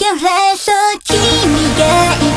けらそう君が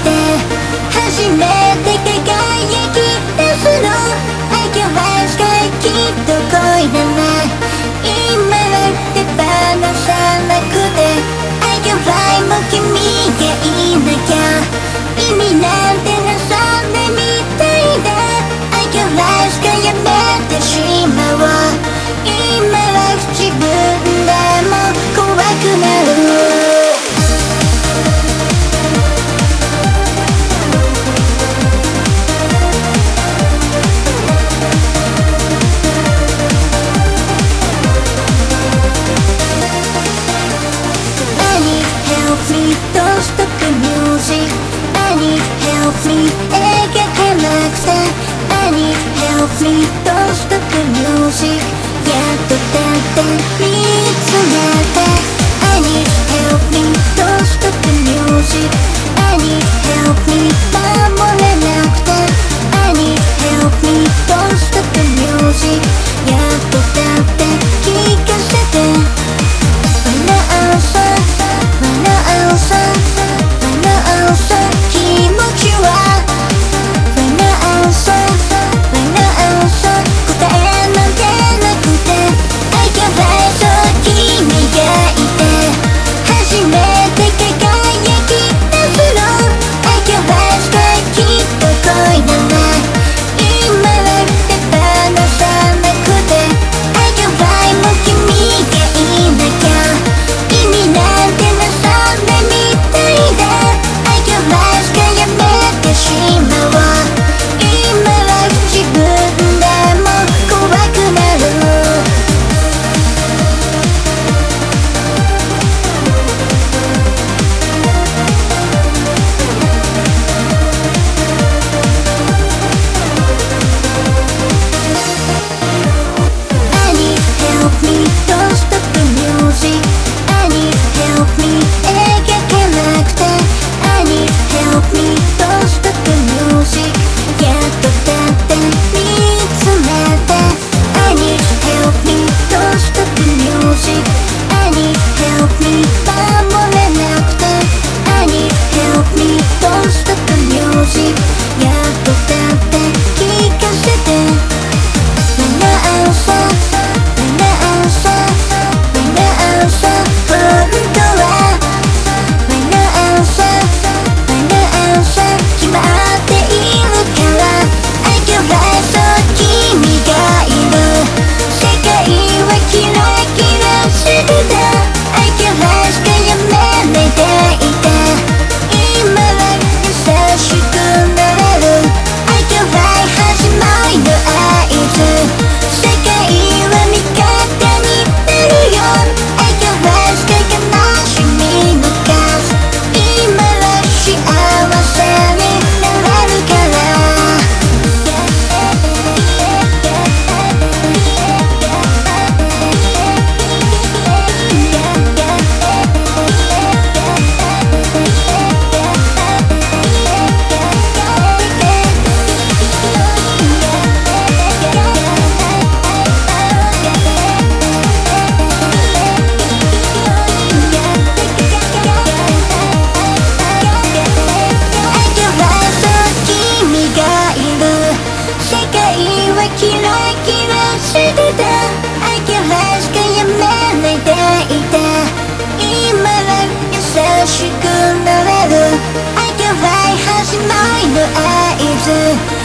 のフリートしたくミュージックやっとだって見つめて I need help me どうしたくミュージック I need help me 守れなくて I need help me どうしたくミュージック Yeah. 世界はキラキラしてた。明らしかやめないでいた今は優しくなれる。明らいはしないの合図。